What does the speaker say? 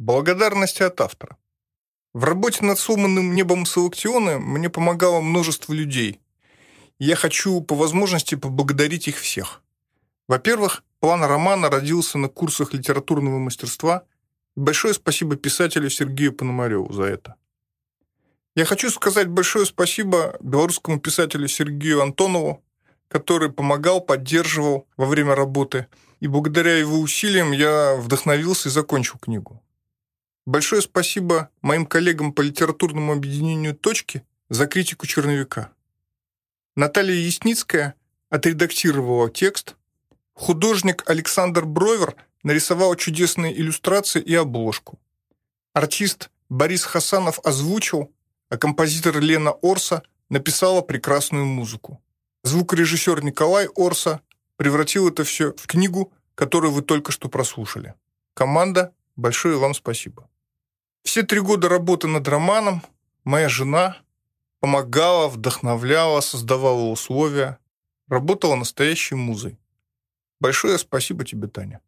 Благодарности от автора. В работе над сломанным небом Салактионы мне помогало множество людей. Я хочу по возможности поблагодарить их всех. Во-первых, план романа родился на курсах литературного мастерства. большое спасибо писателю Сергею Пономареву за это. Я хочу сказать большое спасибо белорусскому писателю Сергею Антонову, который помогал, поддерживал во время работы, и благодаря его усилиям я вдохновился и закончил книгу. Большое спасибо моим коллегам по литературному объединению «Точки» за критику черновика. Наталья Ясницкая отредактировала текст. Художник Александр Бровер нарисовал чудесные иллюстрации и обложку. Артист Борис Хасанов озвучил, а композитор Лена Орса написала прекрасную музыку. Звукорежиссер Николай Орса превратил это все в книгу, которую вы только что прослушали. Команда, большое вам спасибо. Все три года работы над романом моя жена помогала, вдохновляла, создавала условия, работала настоящей музой. Большое спасибо тебе, Таня.